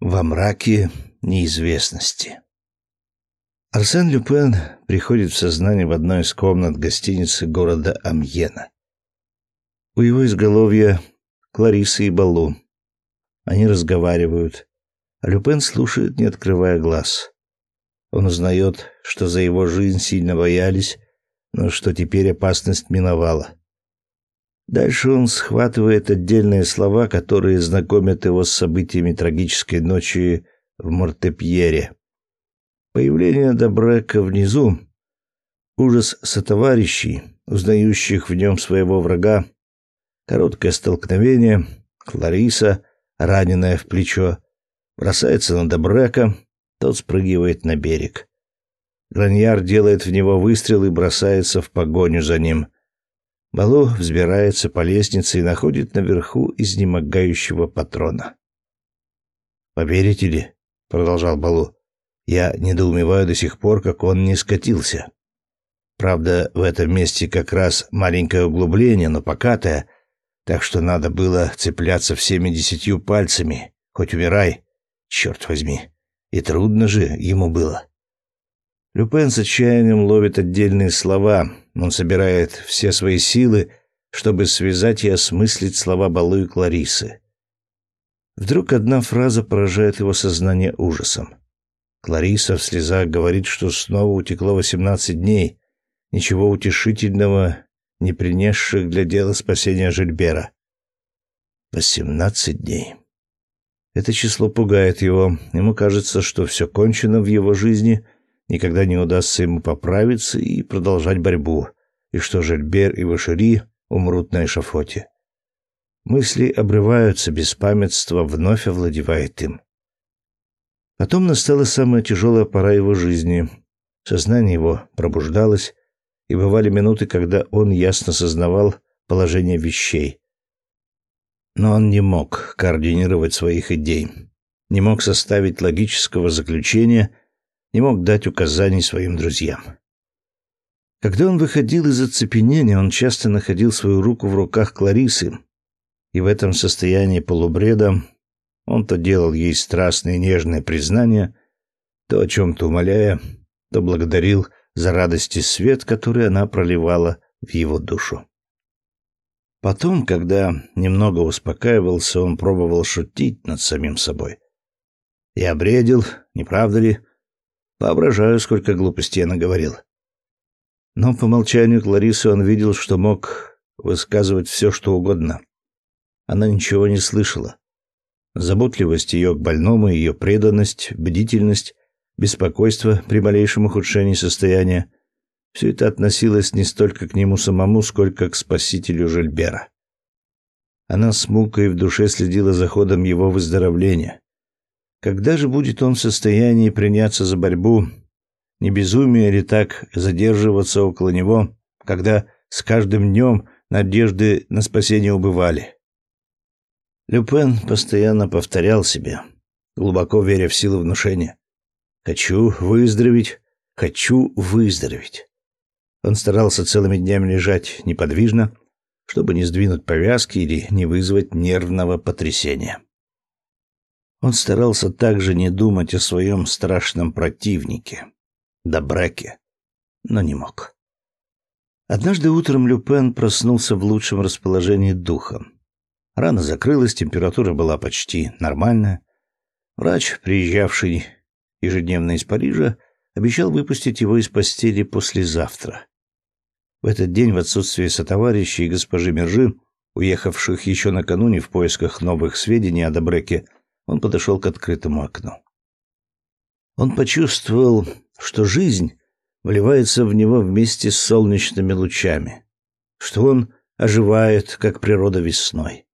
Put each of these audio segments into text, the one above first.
во мраке неизвестности. Арсен Люпен приходит в сознание в одной из комнат гостиницы города Амьена. У его изголовья Клариса и Балу. Они разговаривают, а Люпен слушает, не открывая глаз. Он узнает, что за его жизнь сильно боялись, но что теперь опасность миновала. Дальше он схватывает отдельные слова, которые знакомят его с событиями трагической ночи в Мортепьере. Появление Добрека внизу, ужас сотоварищей, узнающих в нем своего врага, короткое столкновение, Клариса, раненая в плечо, бросается на Добрека, тот спрыгивает на берег. Граньяр делает в него выстрел и бросается в погоню за ним. Балу взбирается по лестнице и находит наверху изнемогающего патрона. «Поверите ли?» — продолжал Балу. «Я недоумеваю до сих пор, как он не скатился. Правда, в этом месте как раз маленькое углубление, но покатое, так что надо было цепляться всеми десятью пальцами, хоть умирай, черт возьми. И трудно же ему было». Люпен с отчаянием ловит отдельные слова. Он собирает все свои силы, чтобы связать и осмыслить слова Балу и Кларисы. Вдруг одна фраза поражает его сознание ужасом. Клариса в слезах говорит, что снова утекло восемнадцать дней, ничего утешительного, не принесших для дела спасения Жильбера. Восемнадцать дней. Это число пугает его. Ему кажется, что все кончено в его жизни, никогда не удастся ему поправиться и продолжать борьбу, и что Жильбер и Вашери умрут на эшафоте. Мысли обрываются, беспамятство вновь овладевает им. Потом настала самая тяжелая пора его жизни. Сознание его пробуждалось, и бывали минуты, когда он ясно сознавал положение вещей. Но он не мог координировать своих идей, не мог составить логического заключения — не мог дать указаний своим друзьям. Когда он выходил из оцепенения, он часто находил свою руку в руках Кларисы, и в этом состоянии полубреда он то делал ей страстные нежные признания, то о чем-то умоляя, то благодарил за радость и свет, который она проливала в его душу. Потом, когда немного успокаивался, он пробовал шутить над самим собой. «Я бредил, не правда ли?» Воображаю, сколько глупостей я наговорил. Но по молчанию Кларисы он видел, что мог высказывать все, что угодно. Она ничего не слышала. Заботливость ее к больному, ее преданность, бдительность, беспокойство при малейшем ухудшении состояния — все это относилось не столько к нему самому, сколько к спасителю Жильбера. Она с мукой в душе следила за ходом его выздоровления. Когда же будет он в состоянии приняться за борьбу? Не безумие ли так задерживаться около него, когда с каждым днем надежды на спасение убывали? Люпен постоянно повторял себе, глубоко веря в силу внушения. «Хочу выздороветь, хочу выздороветь». Он старался целыми днями лежать неподвижно, чтобы не сдвинуть повязки или не вызвать нервного потрясения. Он старался также не думать о своем страшном противнике, Добреке, но не мог. Однажды утром Люпен проснулся в лучшем расположении духа. Рана закрылась, температура была почти нормальная. Врач, приезжавший ежедневно из Парижа, обещал выпустить его из постели послезавтра. В этот день в отсутствие сотоварищей и госпожи Мержи, уехавших еще накануне в поисках новых сведений о Добреке, он подошел к открытому окну. Он почувствовал, что жизнь вливается в него вместе с солнечными лучами, что он оживает, как природа весной.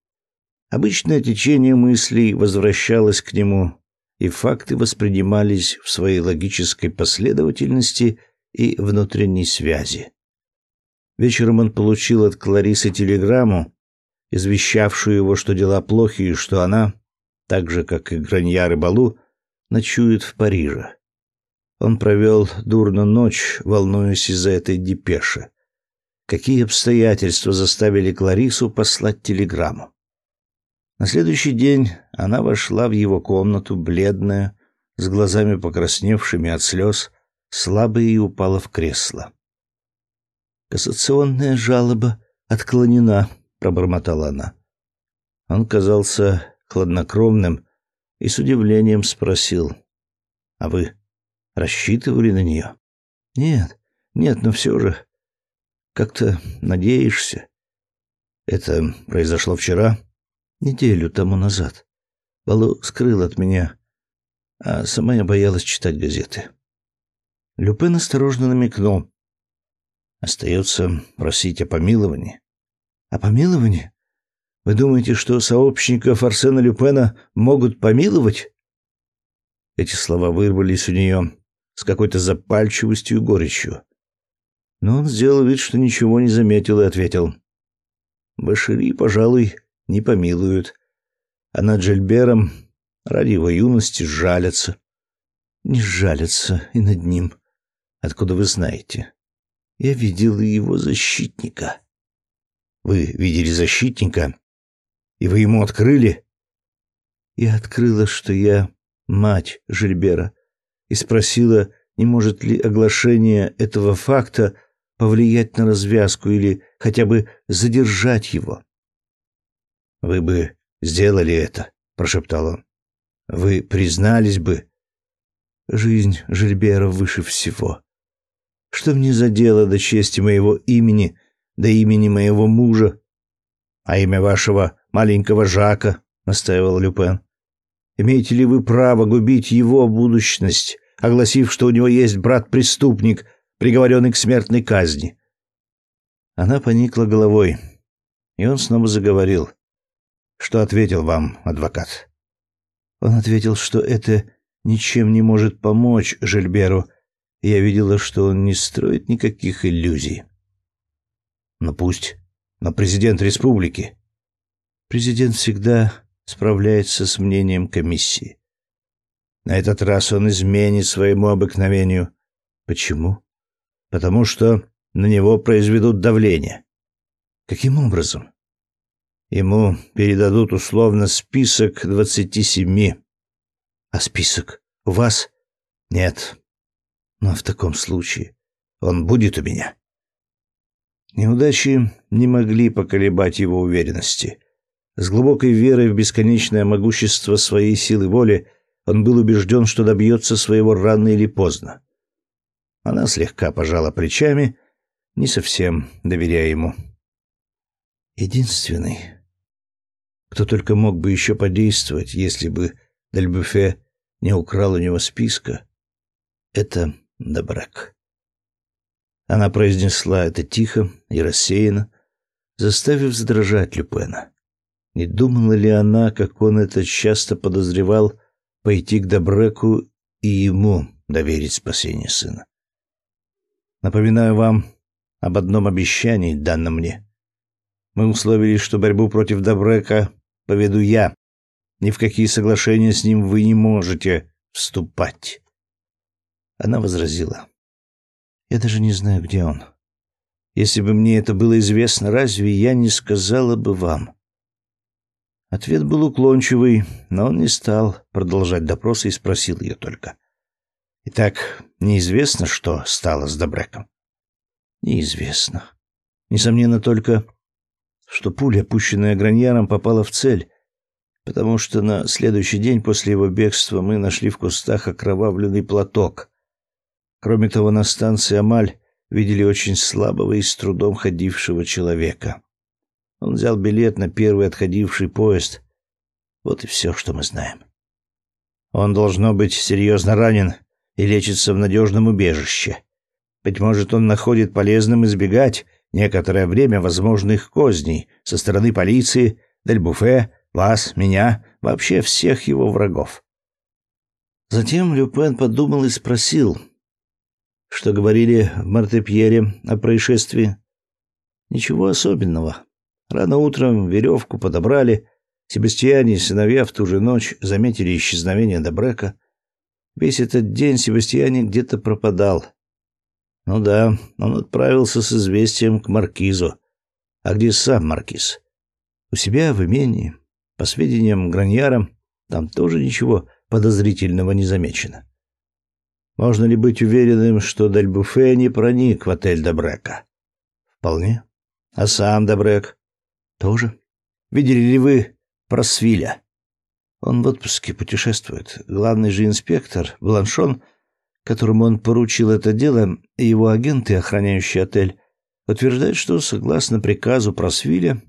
Обычное течение мыслей возвращалось к нему, и факты воспринимались в своей логической последовательности и внутренней связи. Вечером он получил от Кларисы телеграмму, извещавшую его, что дела плохи и что она так же, как и Граньяр и Балу, ночует в Париже. Он провел дурно ночь, волнуясь из-за этой депеши. Какие обстоятельства заставили Кларису послать телеграмму? На следующий день она вошла в его комнату, бледная, с глазами покрасневшими от слез, слабая и упала в кресло. «Кассационная жалоба отклонена», — пробормотала она. Он казался хладнокровным и с удивлением спросил, «А вы рассчитывали на нее?» «Нет, нет, но все же как-то надеешься». «Это произошло вчера?» «Неделю тому назад. Балу скрыл от меня, а сама я боялась читать газеты». Люпен осторожно намекнул. «Остается просить о помиловании». «О помиловании? Вы думаете, что сообщников Арсена Люпена могут помиловать? Эти слова вырвались у нее с какой-то запальчивостью и горечью. Но он сделал вид, что ничего не заметил и ответил: "Башири, пожалуй, не помилуют, а над Джельбером ради его юности жалятся. Не жалятся и над ним. Откуда вы знаете? Я видел его защитника. Вы видели защитника? И вы ему открыли? Я открыла, что я мать Жильбера, и спросила, не может ли оглашение этого факта повлиять на развязку или хотя бы задержать его. Вы бы сделали это, прошептал он. Вы признались бы. Жизнь Жильбера выше всего. Что мне за дело до чести моего имени, до имени моего мужа? А имя вашего маленького Жака, настаивал Люпен. Имеете ли вы право губить его будущность, огласив, что у него есть брат-преступник, приговоренный к смертной казни? Она поникла головой, и он снова заговорил. Что ответил вам адвокат? Он ответил, что это ничем не может помочь Жильберу. Я видела, что он не строит никаких иллюзий. Но пусть. Но президент республики Президент всегда справляется с мнением комиссии. На этот раз он изменит своему обыкновению. Почему? Потому что на него произведут давление. Каким образом? Ему передадут условно список двадцати семи. А список у вас? Нет. Но в таком случае он будет у меня. Неудачи не могли поколебать его уверенности. С глубокой верой в бесконечное могущество своей силы воли он был убежден, что добьется своего рано или поздно. Она слегка пожала плечами, не совсем доверяя ему. Единственный, кто только мог бы еще подействовать, если бы Дельбюфе не украл у него списка, это Добрак. Она произнесла это тихо и рассеянно, заставив задрожать Люпена. Не думала ли она, как он это часто подозревал, пойти к Добреку и ему доверить спасение сына? Напоминаю вам об одном обещании, данном мне. Мы условились, что борьбу против Добрека поведу я. Ни в какие соглашения с ним вы не можете вступать. Она возразила. Я даже не знаю, где он. Если бы мне это было известно, разве я не сказала бы вам? Ответ был уклончивый, но он не стал продолжать допрос и спросил ее только. «Итак, неизвестно, что стало с Добреком?» «Неизвестно. Несомненно только, что пуля, пущенная Граньяром, попала в цель, потому что на следующий день после его бегства мы нашли в кустах окровавленный платок. Кроме того, на станции Амаль видели очень слабого и с трудом ходившего человека. Он взял билет на первый отходивший поезд. Вот и все, что мы знаем. Он должно быть серьезно ранен и лечится в надежном убежище. Быть может, он находит полезным избегать некоторое время возможных козней со стороны полиции, Дельбуфе, вас, меня, вообще всех его врагов. Затем Люпен подумал и спросил, что говорили в Мартепьере о происшествии. Ничего особенного. Рано утром веревку подобрали. Себастьяне и сыновья в ту же ночь заметили исчезновение Добрека. Весь этот день Себастьяне где-то пропадал. Ну да, он отправился с известием к маркизу. А где сам маркиз? У себя в имении. По сведениям Граньяра, там тоже ничего подозрительного не замечено. Можно ли быть уверенным, что Дальбуфе не проник в отель Добрека? Вполне. А сам Добрек? Тоже. Видели ли вы Просвиля? Он в отпуске путешествует. Главный же инспектор, Бланшон, которому он поручил это дело, и его агенты, охраняющие отель, утверждают, что, согласно приказу Просвиля,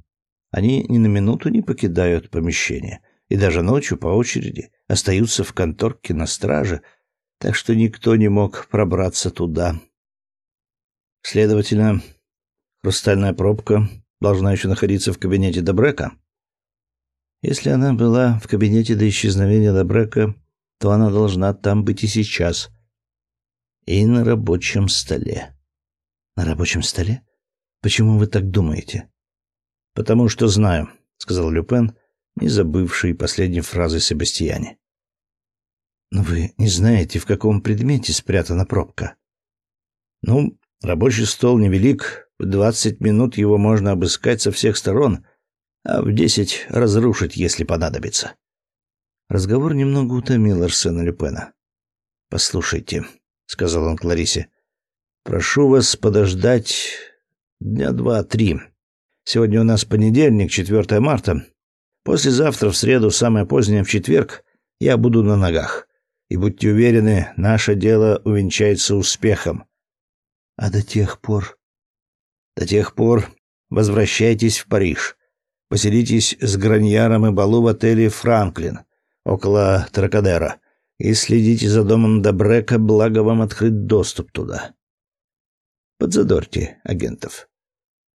они ни на минуту не покидают помещение и даже ночью по очереди остаются в конторке на страже, так что никто не мог пробраться туда. Следовательно, хрустальная пробка должна еще находиться в кабинете Добрека. Если она была в кабинете до исчезновения Добрека, то она должна там быть и сейчас. И на рабочем столе. На рабочем столе? Почему вы так думаете? Потому что знаю, сказал Люпен, не забывший последней фразы Себастьяне. Но вы не знаете, в каком предмете спрятана пробка. Ну, рабочий стол невелик, в двадцать минут его можно обыскать со всех сторон, а в десять разрушить, если понадобится. Разговор немного утомил Арсена Люпена. «Послушайте», — сказал он Кларисе, — «прошу вас подождать дня два-три. Сегодня у нас понедельник, 4 марта. Послезавтра, в среду, самое позднее, в четверг, я буду на ногах. И будьте уверены, наше дело увенчается успехом. А до тех пор... До тех пор возвращайтесь в Париж. Поселитесь с Граньяром и Балу в отеле «Франклин» около Тракадера и следите за домом Добрека, благо вам открыт доступ туда. Подзадорьте агентов.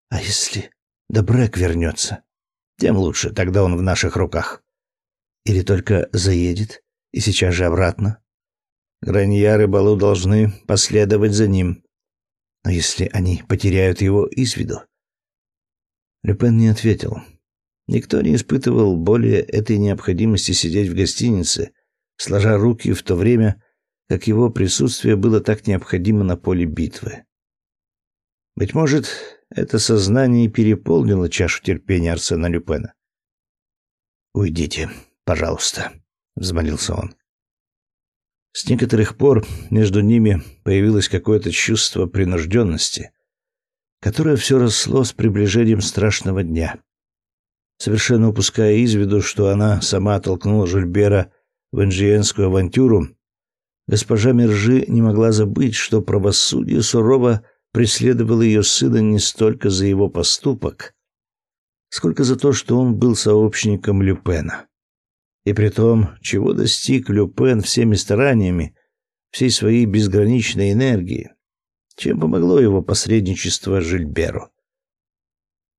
А если Добрек вернется? Тем лучше, тогда он в наших руках. Или только заедет и сейчас же обратно. Граньяр и Балу должны последовать за ним. Но если они потеряют его из виду? Люпен не ответил. Никто не испытывал более этой необходимости сидеть в гостинице, сложа руки в то время, как его присутствие было так необходимо на поле битвы. Быть может, это сознание переполнило чашу терпения Арсена Люпена. «Уйдите, пожалуйста», — взмолился он. С некоторых пор между ними появилось какое-то чувство принужденности, которое все росло с приближением страшного дня. Совершенно упуская из виду, что она сама толкнула Жильбера в инжиенскую авантюру, госпожа Мержи не могла забыть, что правосудие сурово преследовало ее сына не столько за его поступок, сколько за то, что он был сообщником Люпена. И при том, чего достиг Люпен всеми стараниями, всей своей безграничной энергии, чем помогло его посредничество Жильберу.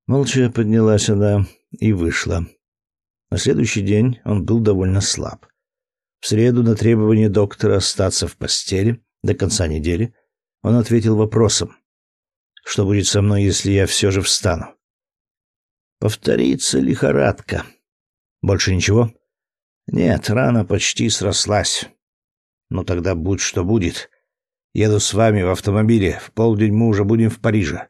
Молча поднялась она и вышла. На следующий день он был довольно слаб. В среду на требование доктора остаться в постели до конца недели он ответил вопросом. «Что будет со мной, если я все же встану?» «Повторится лихорадка». «Больше ничего?» Нет, рана почти срослась. Ну тогда будь что будет. Еду с вами в автомобиле. В полдень мы уже будем в Париже.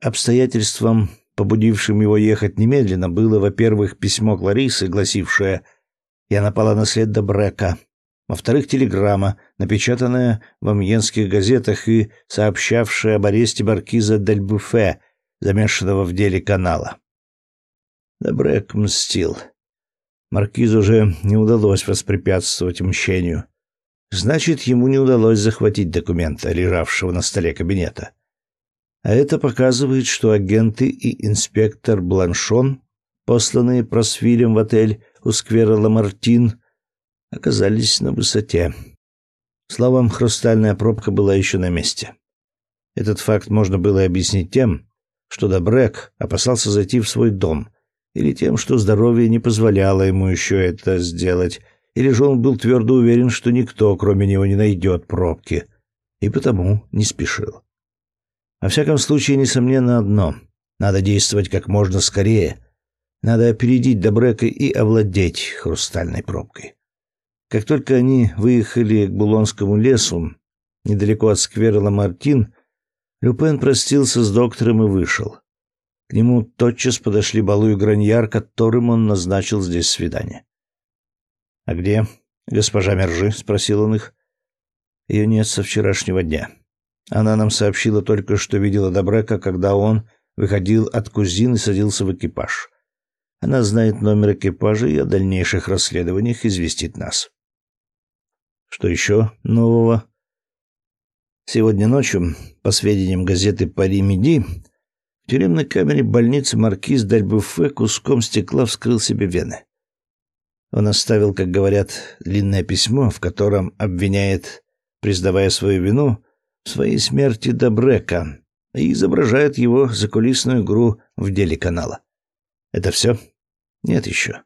Обстоятельством, побудившим его ехать немедленно, было, во-первых, письмо Кларисы, гласившее «Я напала на след Добрека», во-вторых, телеграмма, напечатанная в амьенских газетах и сообщавшая об аресте маркиза Дель Буфе, замешанного в деле канала. Добрек мстил. Маркизу же не удалось воспрепятствовать мщению. Значит, ему не удалось захватить документа, лежавшего на столе кабинета. А это показывает, что агенты и инспектор Бланшон, посланные просвилем в отель у сквера Ламартин, оказались на высоте. Словом, хрустальная пробка была еще на месте. Этот факт можно было объяснить тем, что Добрек опасался зайти в свой дом — или тем, что здоровье не позволяло ему еще это сделать, или же он был твердо уверен, что никто, кроме него, не найдет пробки, и потому не спешил. Во всяком случае, несомненно одно — надо действовать как можно скорее. Надо опередить Добрека и овладеть хрустальной пробкой. Как только они выехали к Булонскому лесу, недалеко от сквера Ламартин, Люпен простился с доктором и вышел. К нему тотчас подошли Балу и Граньяр, которым он назначил здесь свидание. «А где госпожа Мержи?» — спросил он их. «Ее нет со вчерашнего дня. Она нам сообщила только, что видела Добрека, когда он выходил от кузины и садился в экипаж. Она знает номер экипажа и о дальнейших расследованиях известит нас». «Что еще нового?» Сегодня ночью, по сведениям газеты «Пари Миди», в тюремной камере больницы маркиз Дальбуфе куском стекла вскрыл себе вены. Он оставил, как говорят, длинное письмо, в котором обвиняет, признавая свою вину, в своей смерти Добрека и изображает его закулисную игру в деле канала. Это все? Нет еще.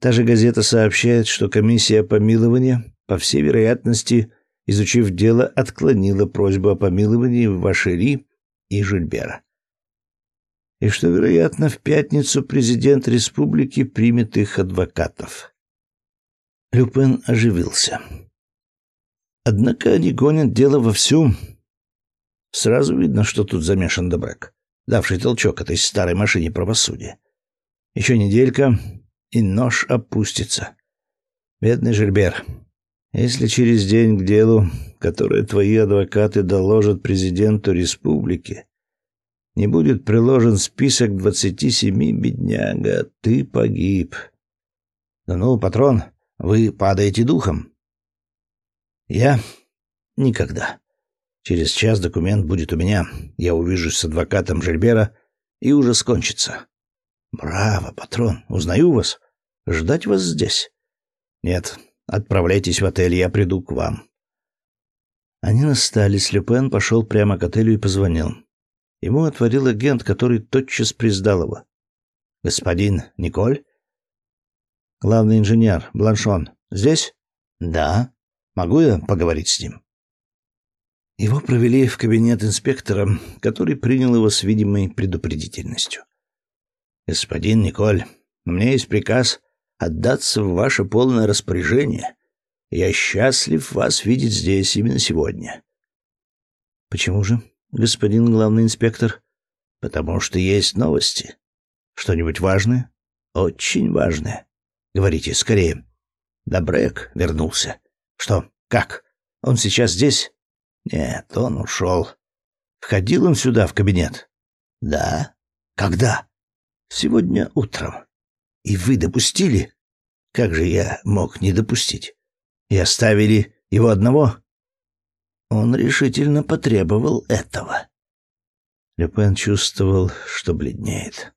Та же газета сообщает, что комиссия помилования, по всей вероятности, изучив дело, отклонила просьбу о помиловании Вашери и Жильбера. И что, вероятно, в пятницу президент республики примет их адвокатов. Люпен оживился. Однако они гонят дело вовсю. Сразу видно, что тут замешан Добрек, давший толчок этой старой машине правосудия. Еще неделька, и нож опустится. Бедный Жильбер. Если через день к делу, которое твои адвокаты доложат президенту республики, не будет приложен список двадцати семи бедняга, ты погиб. Да ну, патрон, вы падаете духом. Я никогда. Через час документ будет у меня. Я увижусь с адвокатом Жильбера, и уже скончится. Браво, патрон. Узнаю вас. Ждать вас здесь? Нет, Отправляйтесь в отель, я приду к вам. Они настались. Люпен пошел прямо к отелю и позвонил. Ему отворил агент, который тотчас признал его. Господин Николь? Главный инженер Бланшон. Здесь? Да. Могу я поговорить с ним? Его провели в кабинет инспектора, который принял его с видимой предупредительностью. Господин Николь, у меня есть приказ отдаться в ваше полное распоряжение. Я счастлив вас видеть здесь именно сегодня. Почему же, господин главный инспектор? Потому что есть новости. Что-нибудь важное? Очень важное. Говорите скорее. Добрек вернулся. Что? Как? Он сейчас здесь? Нет, он ушел. Входил он сюда в кабинет? Да. Когда? Сегодня утром. И вы допустили? Как же я мог не допустить? И оставили его одного? Он решительно потребовал этого. Люпен чувствовал, что бледнеет.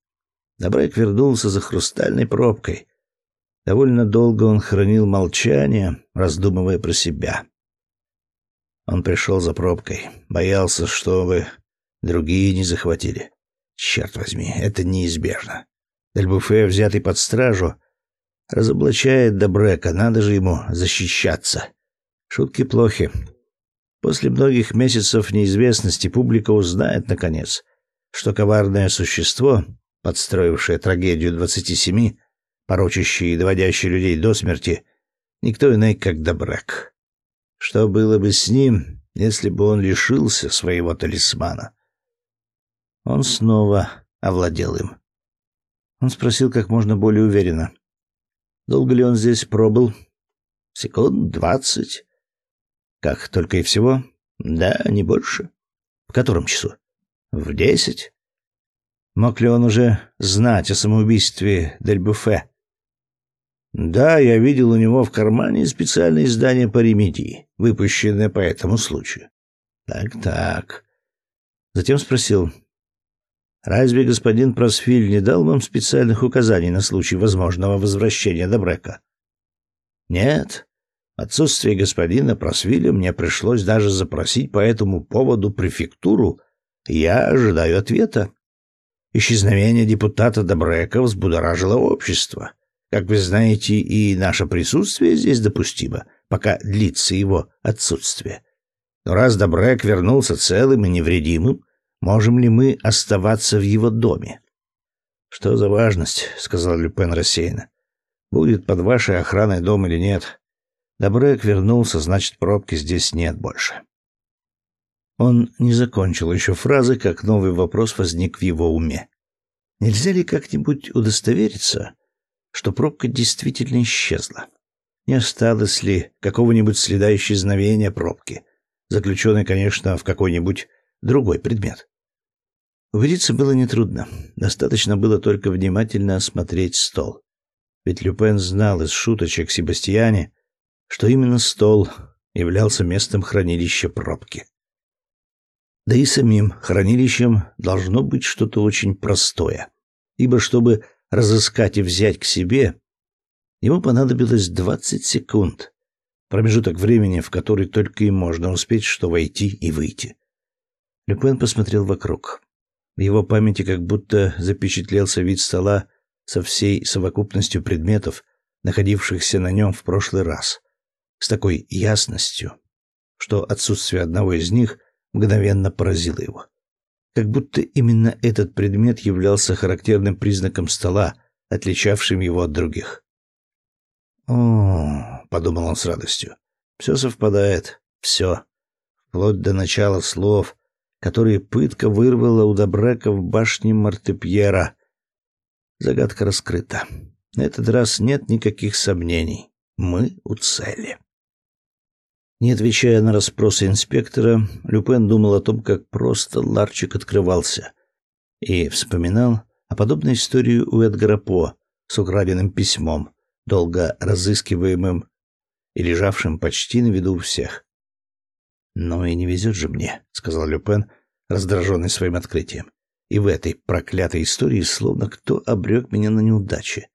Добрек вернулся за хрустальной пробкой. Довольно долго он хранил молчание, раздумывая про себя. Он пришел за пробкой, боялся, чтобы другие не захватили. Черт возьми, это неизбежно. Дельбуфе, взятый под стражу, Разоблачает Добрека, надо же ему защищаться. Шутки плохи. После многих месяцев неизвестности публика узнает, наконец, что коварное существо, подстроившее трагедию двадцати семи, порочащее и доводящее людей до смерти, никто иной, как Добрек. Что было бы с ним, если бы он лишился своего талисмана? Он снова овладел им. Он спросил как можно более уверенно. Долго ли он здесь пробыл? Секунд двадцать. Как только и всего? Да, не больше. В котором часу? В десять. Мог ли он уже знать о самоубийстве Дель? Да, я видел у него в кармане специальное издание по ремедии, выпущенное по этому случаю. Так-так. Затем спросил, Разве господин Просфиль не дал вам специальных указаний на случай возможного возвращения Добрека? Нет. Отсутствие господина Просвиля мне пришлось даже запросить по этому поводу префектуру. Я ожидаю ответа. Исчезновение депутата Добрека взбудоражило общество. Как вы знаете, и наше присутствие здесь допустимо, пока длится его отсутствие. Но раз Добрек вернулся целым и невредимым, Можем ли мы оставаться в его доме? Что за важность, сказал Люпен рассеянно. Будет под вашей охраной дом или нет? Добрек вернулся, значит, пробки здесь нет больше. Он не закончил еще фразы, как новый вопрос возник в его уме. Нельзя ли как-нибудь удостовериться, что пробка действительно исчезла? Не осталось ли какого-нибудь следа исчезновения пробки, заключенной, конечно, в какой-нибудь другой предмет? Убедиться было нетрудно. Достаточно было только внимательно осмотреть стол. Ведь Люпен знал из шуточек Себастьяне, что именно стол являлся местом хранилища пробки. Да и самим хранилищем должно быть что-то очень простое, ибо чтобы разыскать и взять к себе, ему понадобилось двадцать секунд, промежуток времени, в который только и можно успеть что войти и выйти. Люпен посмотрел вокруг. В его памяти как будто запечатлелся вид стола со всей совокупностью предметов, находившихся на нем в прошлый раз, с такой ясностью, что отсутствие одного из них мгновенно поразило его. Как будто именно этот предмет являлся характерным признаком стола, отличавшим его от других. «О, — подумал он с радостью, — все совпадает, все, вплоть до начала слов, которые пытка вырвала у Добрека в башне Мартепьера. Загадка раскрыта. На этот раз нет никаких сомнений. Мы у цели. Не отвечая на расспросы инспектора, Люпен думал о том, как просто ларчик открывался, и вспоминал о подобной истории у Эдгара По с украденным письмом, долго разыскиваемым и лежавшим почти на виду у всех. «Но и не везет же мне», — сказал Люпен, раздраженный своим открытием. «И в этой проклятой истории словно кто обрек меня на неудачи.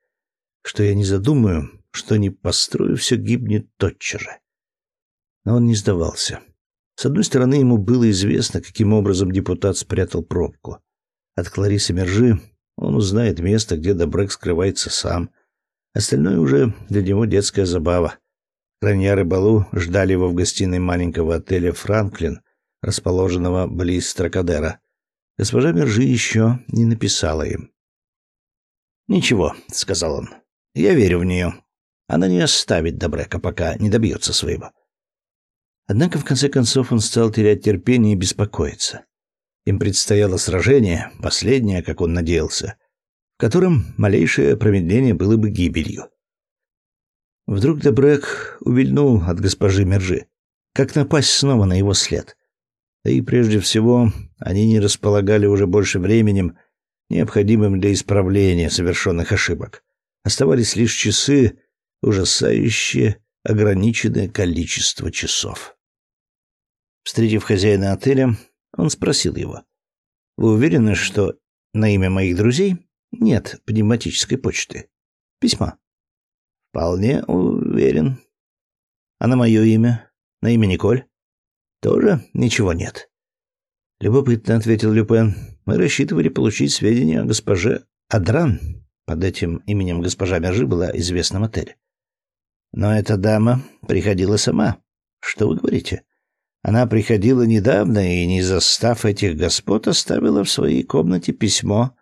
Что я не задумаю, что не построю, все гибнет тотчас же». Но он не сдавался. С одной стороны, ему было известно, каким образом депутат спрятал пробку. От Кларисы Мержи он узнает место, где Добрек скрывается сам. Остальное уже для него детская забава. Раньяр и Балу ждали его в гостиной маленького отеля «Франклин», расположенного близ Тракадера. Госпожа Мержи еще не написала им. «Ничего», — сказал он, — «я верю в нее. Она не оставит Добрека, пока не добьется своего». Однако, в конце концов, он стал терять терпение и беспокоиться. Им предстояло сражение, последнее, как он надеялся, в котором малейшее промедление было бы гибелью. Вдруг Дебрек увильнул от госпожи Мержи. Как напасть снова на его след? Да и прежде всего, они не располагали уже больше временем, необходимым для исправления совершенных ошибок. Оставались лишь часы, ужасающие ограниченное количество часов. Встретив хозяина отеля, он спросил его: "Вы уверены, что на имя моих друзей нет пневматической почты? Письма?" "Вполне уверен. А на мое имя, на имя Николь, тоже ничего нет." Любопытно ответил Люпен. Мы рассчитывали получить сведения о госпоже Адран. Под этим именем госпожа Мержи была известна в отеле. Но эта дама приходила сама. Что вы говорите? Она приходила недавно и, не застав этих господ, оставила в своей комнате письмо.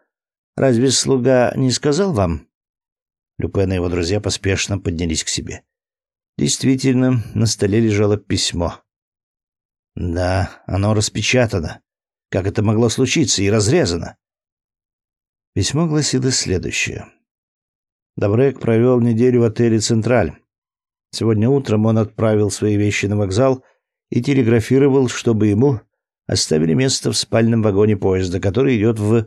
Разве слуга не сказал вам? Люпен и его друзья поспешно поднялись к себе. Действительно, на столе лежало письмо. Да, оно распечатано. Как это могло случиться и разрезано? Письмо гласило следующее. Добрек провел неделю в отеле «Централь». Сегодня утром он отправил свои вещи на вокзал и телеграфировал, чтобы ему оставили место в спальном вагоне поезда, который идет в...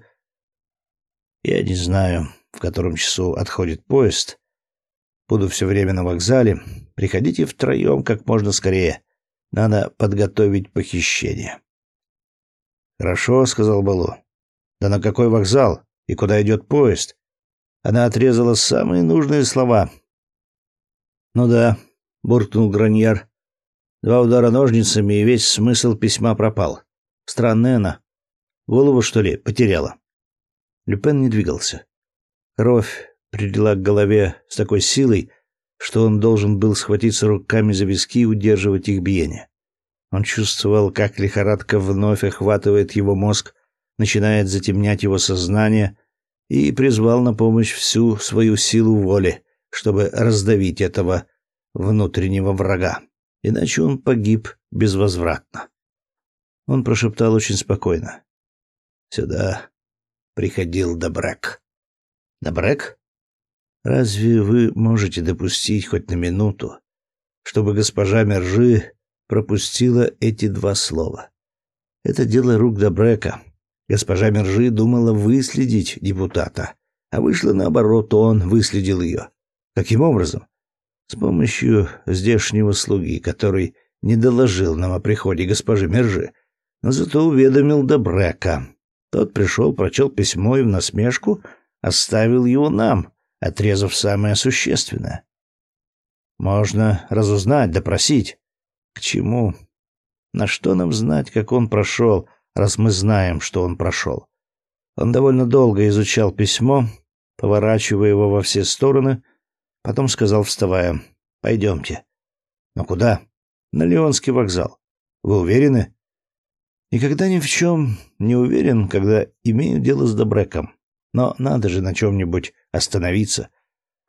Я не знаю, в котором часу отходит поезд. Буду все время на вокзале. Приходите втроем как можно скорее. Надо подготовить похищение. Хорошо, сказал Балу. Да на какой вокзал и куда идет поезд? Она отрезала самые нужные слова. Ну да, буркнул Граньяр. Два удара ножницами, и весь смысл письма пропал. Странная она. Голову, что ли, потеряла? Люпен не двигался. Кровь прилила к голове с такой силой, что он должен был схватиться руками за виски и удерживать их биение. Он чувствовал, как лихорадка вновь охватывает его мозг, начинает затемнять его сознание, и призвал на помощь всю свою силу воли, чтобы раздавить этого внутреннего врага. Иначе он погиб безвозвратно. Он прошептал очень спокойно. «Сюда. приходил Добрек. Добрек? Разве вы можете допустить хоть на минуту, чтобы госпожа Мержи пропустила эти два слова? Это дело рук Добрека. Госпожа Мержи думала выследить депутата, а вышло наоборот, он выследил ее. Каким образом? С помощью здешнего слуги, который не доложил нам о приходе госпожи Мержи, но зато уведомил Добрека. Тот пришел, прочел письмо и в насмешку оставил его нам, отрезав самое существенное. Можно разузнать, допросить. К чему? На что нам знать, как он прошел, раз мы знаем, что он прошел? Он довольно долго изучал письмо, поворачивая его во все стороны, потом сказал, вставая, «Пойдемте». «Но куда?» «На Леонский вокзал». «Вы уверены?» Никогда ни в чем не уверен, когда имею дело с Добреком. Но надо же на чем-нибудь остановиться.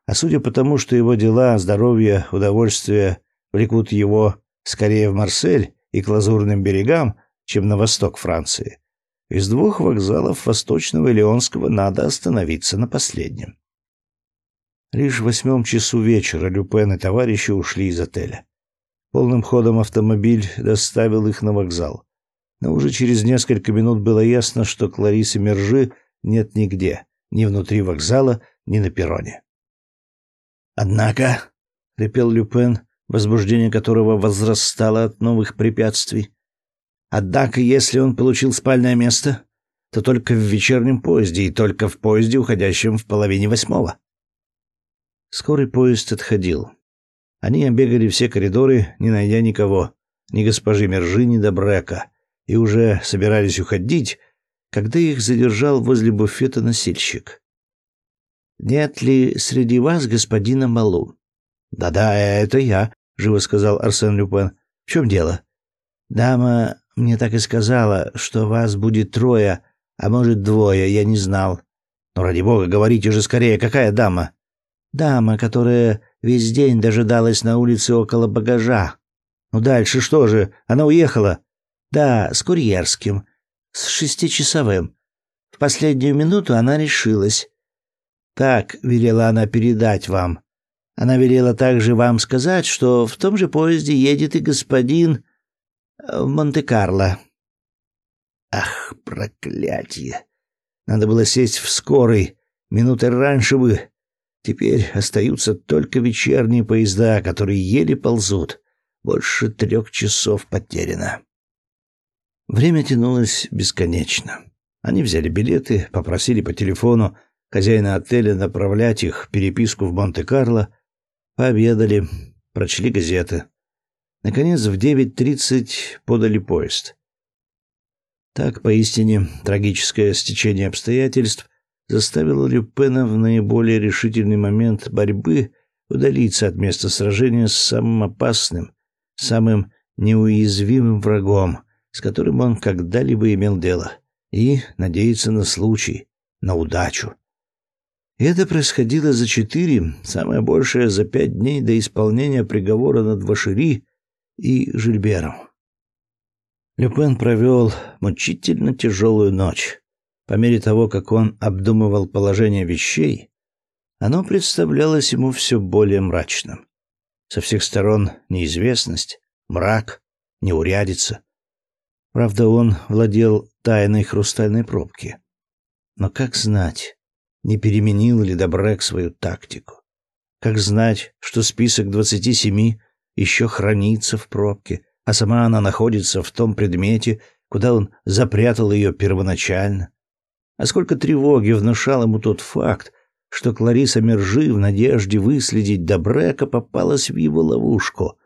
А судя по тому, что его дела, здоровье, удовольствие влекут его скорее в Марсель и к лазурным берегам, чем на восток Франции, из двух вокзалов Восточного и Леонского надо остановиться на последнем. Лишь в восьмом часу вечера Люпен и товарищи ушли из отеля. Полным ходом автомобиль доставил их на вокзал. Но уже через несколько минут было ясно, что Кларисы Мержи нет нигде, ни внутри вокзала, ни на перроне. «Однако», — хрипел Люпен, возбуждение которого возрастало от новых препятствий, «однако, если он получил спальное место, то только в вечернем поезде и только в поезде, уходящем в половине восьмого». Скорый поезд отходил. Они обегали все коридоры, не найдя никого, ни госпожи Мержи, ни Добрека, и уже собирались уходить, когда их задержал возле буфета носильщик. «Нет ли среди вас господина Малу?» «Да-да, это я», — живо сказал Арсен Люпен. «В чем дело?» «Дама мне так и сказала, что вас будет трое, а может двое, я не знал». «Но ради бога, говорите же скорее, какая дама?» «Дама, которая весь день дожидалась на улице около багажа». «Ну дальше что же? Она уехала?» «Да, с курьерским с шестичасовым. В последнюю минуту она решилась. Так велела она передать вам. Она велела также вам сказать, что в том же поезде едет и господин э, в Монте-Карло. Ах, проклятие! Надо было сесть в скорый, минуты раньше бы. Теперь остаются только вечерние поезда, которые еле ползут. Больше трех часов потеряно. Время тянулось бесконечно. Они взяли билеты, попросили по телефону хозяина отеля направлять их переписку в Монте-Карло, пообедали, прочли газеты. Наконец, в 9.30 подали поезд. Так, поистине, трагическое стечение обстоятельств заставило Люпена в наиболее решительный момент борьбы удалиться от места сражения с самым опасным, самым неуязвимым врагом, с которым он когда-либо имел дело, и надеяться на случай, на удачу. Это происходило за четыре, самое большее за пять дней до исполнения приговора над Вашири и Жильбером. Люпен провел мучительно тяжелую ночь. По мере того, как он обдумывал положение вещей, оно представлялось ему все более мрачным. Со всех сторон неизвестность, мрак, неурядица. Правда, он владел тайной хрустальной пробки. Но как знать, не переменил ли Добрек свою тактику? Как знать, что список двадцати семи еще хранится в пробке, а сама она находится в том предмете, куда он запрятал ее первоначально? А сколько тревоги внушал ему тот факт, что Клариса Мержи в надежде выследить Добрека попалась в его ловушку —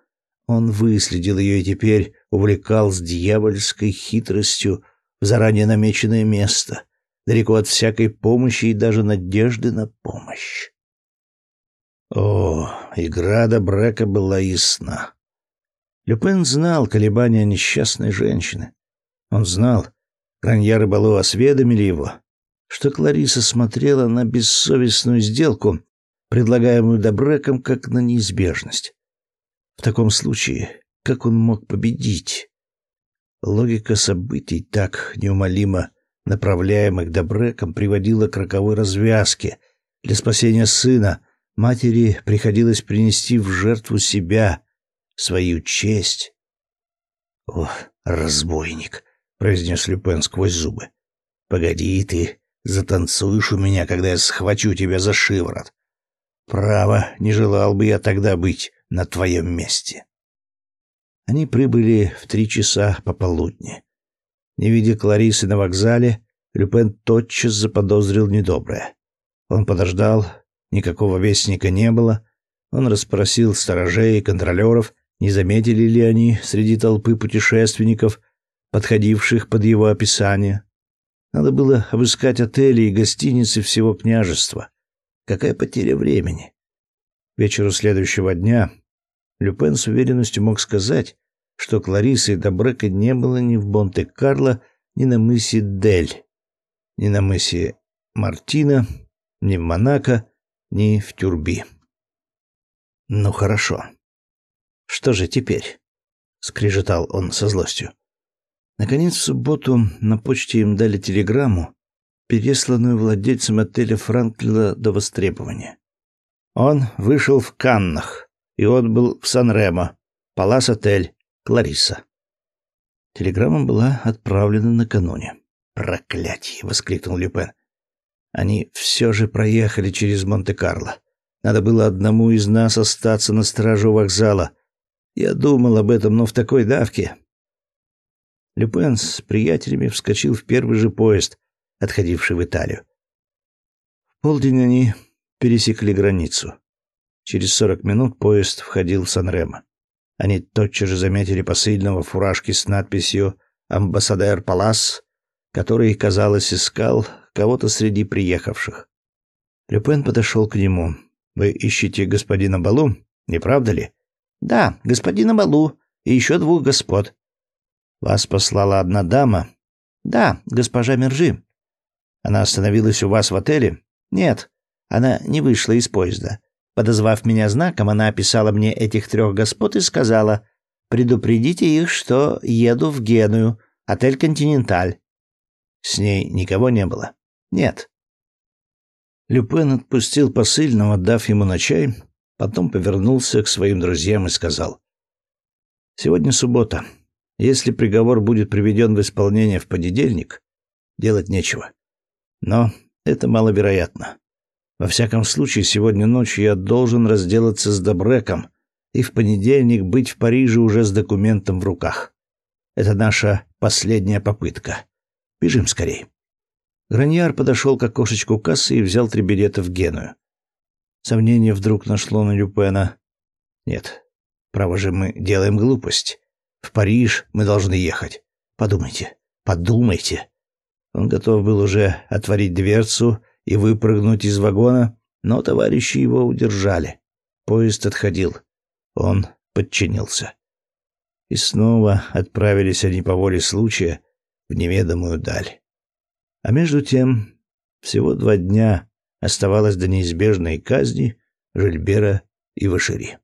он выследил ее и теперь увлекал с дьявольской хитростью в заранее намеченное место, далеко от всякой помощи и даже надежды на помощь. О, игра Добрека была ясна. Люпен знал колебания несчастной женщины. Он знал, Раньяр и Бало осведомили его, что Клариса смотрела на бессовестную сделку, предлагаемую Добреком, как на неизбежность. В таком случае, как он мог победить? Логика событий так неумолимо направляемых Добреком, приводила к роковой развязке. Для спасения сына матери приходилось принести в жертву себя, свою честь. «Ох, разбойник!» — произнес Люпен сквозь зубы. «Погоди ты, затанцуешь у меня, когда я схвачу тебя за шиворот. Право, не желал бы я тогда быть на твоем месте». Они прибыли в три часа пополудни. Не видя Кларисы на вокзале, Люпен тотчас заподозрил недоброе. Он подождал, никакого вестника не было. Он расспросил сторожей и контролеров, не заметили ли они среди толпы путешественников, подходивших под его описание. Надо было обыскать отели и гостиницы всего княжества. Какая потеря времени. вечеру следующего дня Люпен с уверенностью мог сказать, что Кларисы и Добрека не было ни в Бонте-Карло, ни на мысе Дель, ни на мысе Мартина, ни в Монако, ни в Тюрби. Ну хорошо. Что же теперь? скрежетал он со злостью. Наконец в субботу на почте им дали телеграмму, пересланную владельцем отеля Франклина до востребования. Он вышел в Каннах и отбыл в Сан-Ремо, Палас-отель, Клариса. Телеграмма была отправлена накануне. «Проклятье!» — воскликнул Люпен. «Они все же проехали через Монте-Карло. Надо было одному из нас остаться на страже вокзала. Я думал об этом, но в такой давке...» Люпен с приятелями вскочил в первый же поезд, отходивший в Италию. В полдень они пересекли границу. Через сорок минут поезд входил в Сан-Ремо. Они тотчас же заметили посыльного в фуражке с надписью «Амбассадер Палас», который, казалось, искал кого-то среди приехавших. Люпен подошел к нему. «Вы ищете господина Балу, не правда ли?» «Да, господина Балу и еще двух господ». «Вас послала одна дама?» «Да, госпожа Мержи». «Она остановилась у вас в отеле?» «Нет, она не вышла из поезда. Подозвав меня знаком, она описала мне этих трех господ и сказала, «Предупредите их, что еду в Геную, отель «Континенталь». С ней никого не было? Нет. Люпен отпустил посыльного, дав ему на чай, потом повернулся к своим друзьям и сказал, «Сегодня суббота. Если приговор будет приведен в исполнение в понедельник, делать нечего. Но это маловероятно. Во всяком случае, сегодня ночью я должен разделаться с Добреком и в понедельник быть в Париже уже с документом в руках. Это наша последняя попытка. Бежим скорей. Граньяр подошел к окошечку кассы и взял три билета в Геную. Сомнение вдруг нашло на Люпена. Нет, право же мы делаем глупость. В Париж мы должны ехать. Подумайте, подумайте. Он готов был уже отворить дверцу и выпрыгнуть из вагона, но товарищи его удержали. Поезд отходил. Он подчинился. И снова отправились они по воле случая в неведомую даль. А между тем, всего два дня оставалось до неизбежной казни Жильбера и Вашири.